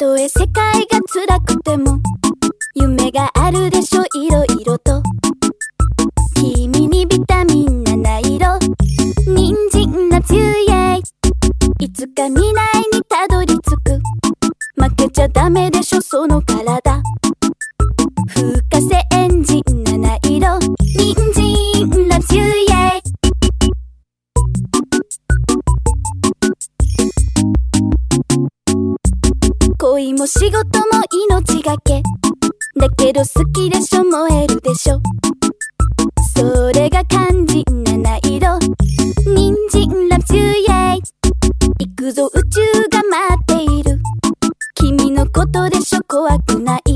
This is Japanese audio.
とえ世界が辛くても夢があるでしょいろいろと。君にビタミン七色人参夏湯へいつか未来にたどり着く。負けちゃダメでしょその体。恋も仕事も命がけ。だけど好きでしょ燃えるでしょ。それが肝心な七色人参ラブジュイエイ。行くぞ宇宙が待っている。君のことでしょ怖くない。